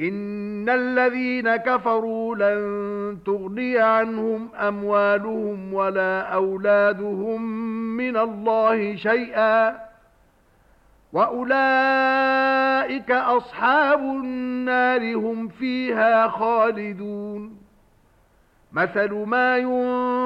ان الذين كفروا لن تغني عنهم اموالهم ولا اولادهم من الله شيئا واولئك اصحاب النار هم فيها خالدون مثل ما ينفقون